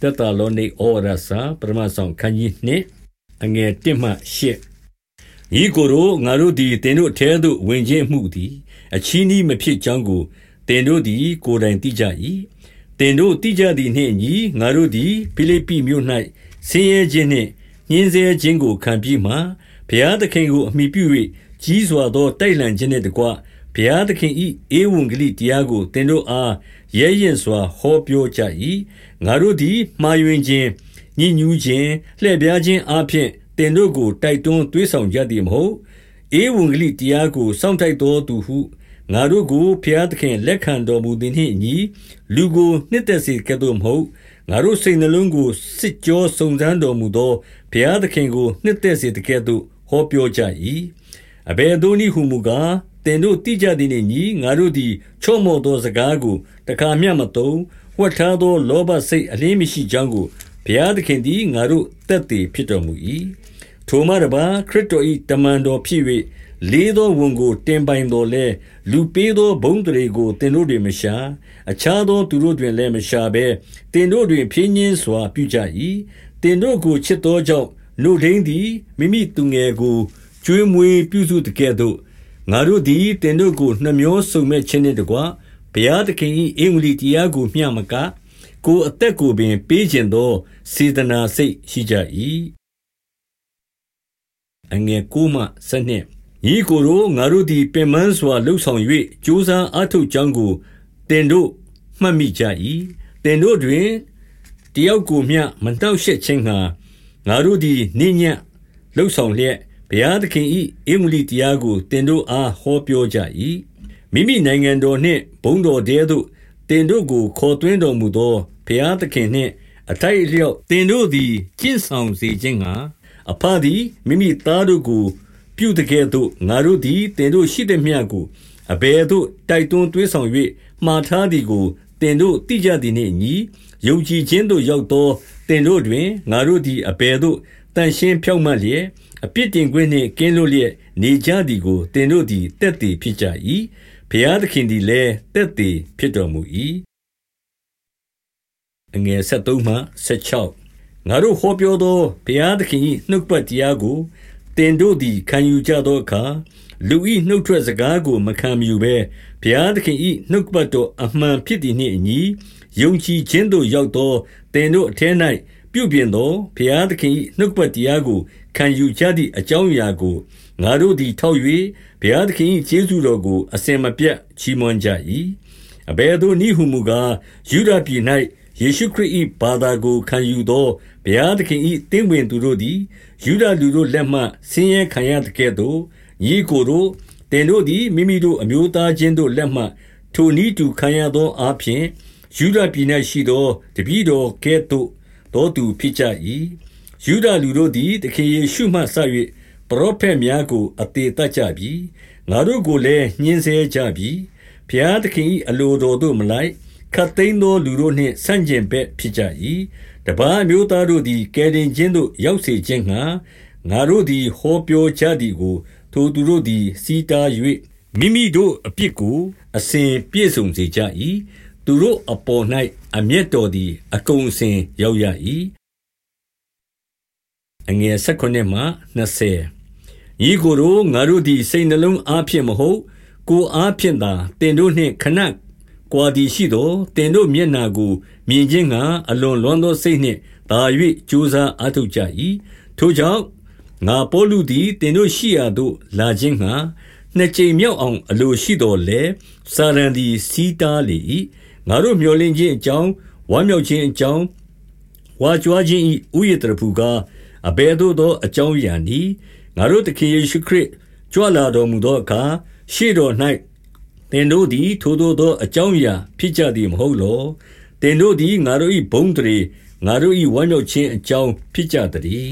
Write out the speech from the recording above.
သက်သာလောနိဩဝါဒစာပထမဆုံးခန်းကြီးနှင့်အငယ်1မှ8ဤကိုယ်တို့ငါတို့သည်တင်တို့ထဲသို့ဝင်ခြင်းမှုသည် အချီးနှီးမဖြစ်ကြောင်းကိုတင်တို့သည် ကိုယ်တိုင်သိကြ၏တင်တို့သိကြသည်နှင့်ညီငါတို့သည်ဖိလိပ္ပိမြို့၌ဆင်းရဲခြင်းနှင့်ညှင်းဆဲခြင်းကိုခံပြီးမှဘုရားသခင်ကိုအမိပြု၍ကြီးစွာသောတိုက်လှန်ခြင်းနှင့်တကွ ဘုရားသခင်၏ဧဝံဂေလိတရားကိုသင်တို့အားရဲရင်စွာ ဟောပြောကြ၏ငါတို့သည်မှားယွင်းခြင်းညှဉ်းညူးခြင်းလှည့်ပြားခြင်းအပြင်သင်တို့ကိုတိုက်တွန်းသွေးဆောင်ကြသည်မဟုတ်ဧဝံဂေလိတရားကိုစောင့်ထိုက်တော်သူဟုငါတို့ကိုဘုရားသခင်လက်ခံတော်မူသည်နှင့်အညီလူကိုနှစ်သက်စေကဲ့သို့မဟုတ်ငါတို့စိတ်နှလုံးကိုစစ်ကြောစုံစမ်းတော်မူသောဘုရားသခင်ကိုနှစ်သက်စေတကဲ့သို့ဟောပြောကြ၏အဘယ်သို့နည်းဟုမူကား သင်တို့တိကြသည်နှင့်ညီငါတို့သည် ချော့မော့သောစကားကို တခါမျှမသုံးဝတ်ထားသော လောဘစိတ်အလင်းမရှိကြောင်းကို ဘုရားသခင်သည် ငါတို့တက်တည်ဖြစ်တော်မူ၏ထိုမှတပါခရစ်တော်၏တမန်တော်ဖြစ်၍လေးသောဝန်ကို တင်ပိုင်တော်လဲလူပေးသော ဘုံတရေကိုတင်တို့တွင်မရှာ အခြားသောသူတို့တွင်လည်း မရှာဘဲတင်တို့တွင် ဖြင်းညင်းစွာ ပြုကြ၏တင်တို့ကို ချစ်သောကြောင့်နှုတ်ထင်းသည် မိမိသူငယ်ကို ကျွေးမွေးပြုစုတကဲ့သို့ ငါတို့သည်တင်တို့ကိုနှမျောစုံမဲ့ခြင်းနှင့်တကွဘုရားသခင်၏အင်္ဂလိတရားကိုမျှမက ကိုအသက်ကိုပင် ပေးခြင်းသော စေတနာစိတ်ရှိကြ၏အငယ်ကိုမှစနစ်ညီကိုတို့ငါတို့သည်ပင်မစွာလှုပ်ဆောင်၍ကြိုးစားအထုတ်ကြောင်းကိုတင်တို့မှတ်မိကြ၏တင်တို့တွင်တယောက်ကိုမျှမနှောက်ယှက်ခြင်းငှာငါတို့သည်နိညံ့လှုပ်ဆောင်လျက် ဘုရားသခင်၏အမလီတရားကိုတင်တို့အားဟောပြောကြ၏မိမိနိုင်ငံတော်နှင့်ဘုံတော်တဲသို့တင်တို့ကိုခေါ်သွင်းတော်မူသောဘုရားသခင်နှင့်အထိုက်အလျောက်တင်တို့သည်ကျင့်ဆောင်စေခြင်းငှာအဖသည်မိမိသားတို့ကို ပြုတကဲ့သို့ငါတို့သည်တင်တို့ရှိသည်မြတ်ကိုအဘယ်သို့တိုက်တွန်းသွေးဆောင်၍မှားထားသည်ကိုတင်တို့သိကြသည်နှင့်ညီယုံကြည်ခြင်းသို့ရောက်သောတင်တို့တွင်ငါတို့သည်အဘယ်သို့ တန်ရှင်းဖြောက်မှတ်လျက်အပြစ်တင်ခွင့်နှင့်ကင်းလွတ်လျက်နေကြသည်ကိုတင်တို့သည်တက်တည်ဖြစ်ကြ၏ဘုရားသခင်သည်လည်းတက်တည်ဖြစ်တော်မူ၏အငယ်73မှ76ငါတို့ဟောပြောသောဘုရားသခင်၏နှုတ်ပတ်တရားကိုတင်တို့သည်ခံယူကြသောအခါလူ၏နှုတ်ထွက်စကားကို မခံယူဘဲဘုရားသခင်၏နှုတ်ပတ်တော်အမှန်ဖြစ်သည်နှင့်အညီယုံကြည်ခြင်းသို့ရောက်သောတင်တို့အထက်၌ ပြုပြင်သောဘုရားသခင်၏နှုတ်ပတ်တရားကို ခံယူကြသည့်အကြောင်းအရာကိုငါတို့သည်ထောက်၍ဘုရားသခင်၏ကျေးဇူးတော်ကို အစင်မပြတ်ချီးမွမ်းကြ၏အဘယ်သို့နည်းဟုမူကားယူဒပြည်၌ယေရှုခရစ်၏ဘာသာကိုခံယူသောဘုရားသခင်၏တင်းဝင်သူတို့သည်ယူဒလူတို့လက်မှဆင်းရဲခံရတဲ့ကဲ့သို့ညီကိုတို့တင်တို့သည်မိမိတို့အမျိုးသားချင်းတို့လက်မှထိုနည်းတူခံရသောအဖြစ်ယူဒပြည်၌ရှိသောတပည့်တော်ကဲ့သို့ သောသူဖြစ်ကြ၏ယူဒလူတို့သည်သခင်ယေရှုမှဆ၍ပရောဖက်များကို အသေးတတ်ကြပြီငါတို့ကိုလည်းညှင်းဆဲကြပြီဘုရားသခင်၏အလိုတော်သို့မလိုက်ခတ်သိမ်းသောလူတို့နှင့်ဆန့်ကျင်ဘက်ဖြစ်ကြ၏တပားမျိုးသားတို့သည်ကယ်တင်ခြင်းသို့ရောက်စေခြင်းငှာငါတို့သည်ဟောပြောကြသည်ကို ထိုသူတို့သည် စီးတား၍မိမိတို့အပြစ်ကို အစဉ်ပြည့်စုံစေကြ၏သူတို့အပေါ်၌ အမျက်တော်သည် အကုန်အစင်ရောက်ရ၏အငယ်16မှ20ဤကိုယ်တို့ ငါတို့သည် စိတ်နှလုံးအားဖြင့်မဟုတ် ကိုယ်အားဖြင့်သာတင်တို့နှင့် ခဏကွာသည်ရှိသောတင်တို့မျက်နာကို မြင်ခြင်းကအလွန်လွန်သောစိတ်နှင့်သာ၍ကြိုးစားအားထုတ်ကြ၏ထိုကြောင့် ငါပေါလုသည်တင်တို့ရှိရာသို့ လာခြင်းငှာနှစ်ကြိမ်မြောက်အောင် အလိုရှိတော်လဲစာရန်သည်စီးတားလေ၏ ငါတို့မျှော်လင့်ခြင်းအကြောင်းဝမ်းမြောက်ခြင်းအကြောင်းဝါကြွားခြင်း၏ဥယျာတရဖူကားအဘယ်သို့သောအကြောင်းအရာနည်းငါတို့သခင်ယေရှုခရစ်ကြွလာတော်မူသောအခါရှေ့တော်၌သင်တို့သည်ထိုသို့သောအကြောင်းအရာဖြစ်ကြသည်မဟုတ်လောသင်တို့သည်ငါတို့၏ဘုံတရေငါတို့၏ဝမ်းမြောက်ခြင်းအကြောင်းဖြစ်ကြသည်